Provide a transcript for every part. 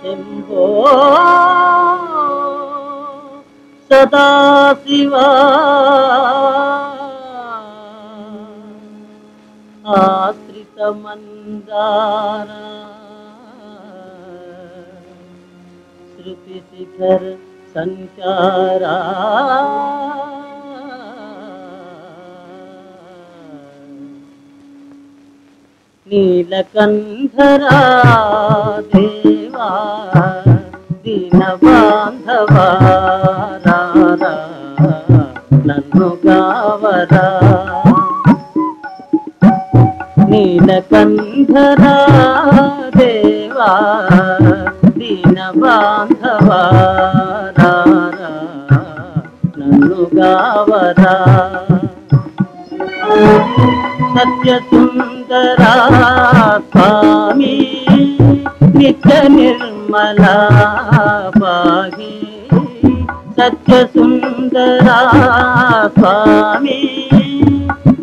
शंभो सदा शिवा आश्रितमन्दार श्रुतिशिखर सञ्चारा నీలకంధరా దేవా దీన బాంధవా నన్ను కావరా నీలకంధరా దేవా దీన బాంధవా నన్ను కావరా సత్యతు స్వామి నిత్య నిర్మలా పాహి సత్యసుందరా స్వామి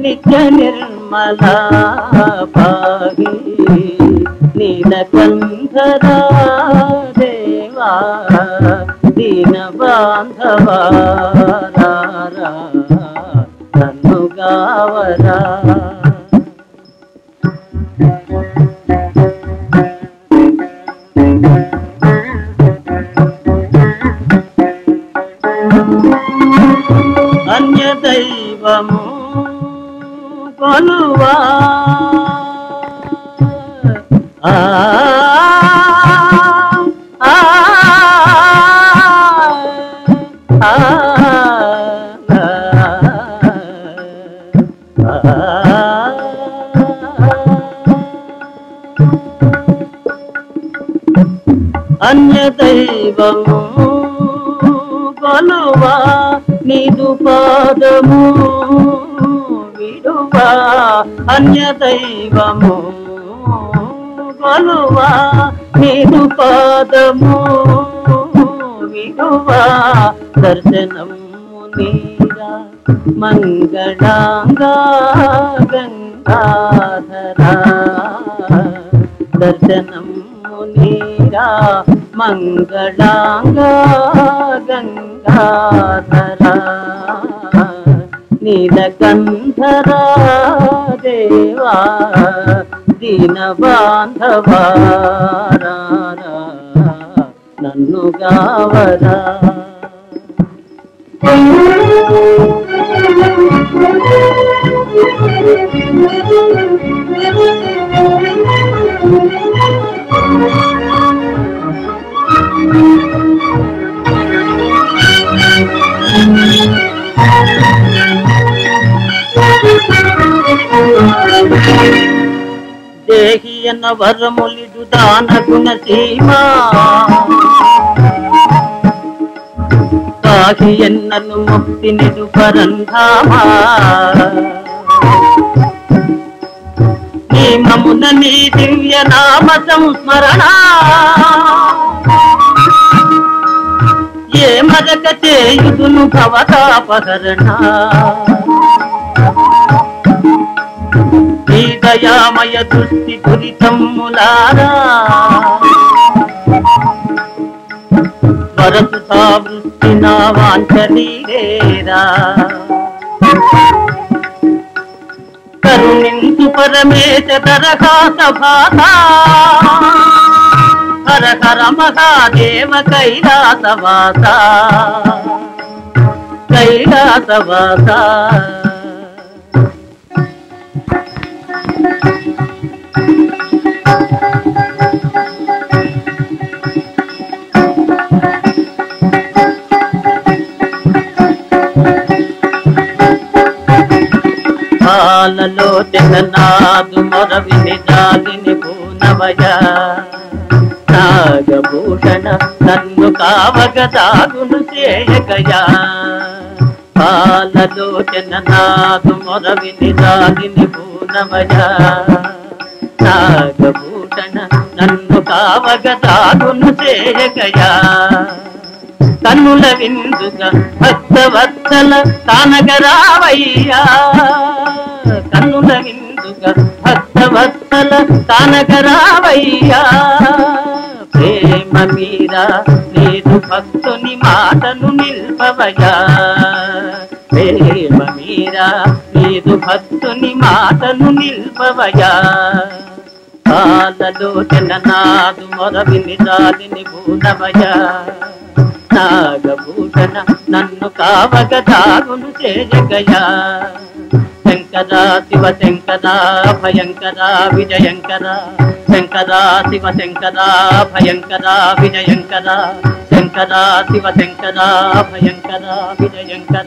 నిత్య నిర్మలా పాహి నీలకంధరా దేవా దీన బాంధవా రారా, నన్ను గావరా రూపము కొలువా. ఆ, అన్య దైవము కొలువా. నీదు పాదము విడువా అన్య దైవము కొలువా. నీదు పాదము విడువా దర్శనము నీరా మంగళాంగా గంగాధరా. దర్శనము నీరా మంగళాంగా గంగాధరా నీలకంధరా దేవా దీన బాంధవా నన్ను గావరా Thank you. అన్న వరములిడు దాన గుణ సీమా కాహి ఎన్నను ముక్తి నిడు పరంధామా నీ మమున నీ దివ్య నామ సంస్మరణ. ఏ మరక చేయుదును భవతాపహరణ. నీ దయామయ దృష్టి దురితమ్ములారా వరసు సావృష్టి నా వాంఛనీరేరా కరుణించు పరమేశ దరఖాస భాత. హర హర మహాదేవ కైలాసవాస. కైలాసవాస. పాలలో జగన్నాథు మొరవిని జాలిని పూనవయ నాగభూషణ నన్ను కావగ దాగును చేయగయా పాలలో జగన్నాథు మొరవిని జాలిని పూనవయ నాగభూషణ నన్ను కావగ దాగును చేయగయా కన్నుల విందుగా భక్తవత్సల కానగరావయ్యా కన్నుల భక్తవత్సల కానగరావయ్యా ప్రేమ మీరా నీదు భక్తుని మాటను నిల్పవయా ప్రేమ మీరా నీదు భక్తుని మాటను నిల్పవయా కాలలో జననాదు మొరవిని దాలిని భూతవయా నాగభూషణ నన్ను కావగ దాగును చేయగయా శంకరా శివ శంకరా భయంకరా విజయంకరా. శంకరా శివ శంకరా భయంకరా విజయంకరా. శంకరా శివ శంకరా భయంకరా విజయంకరా.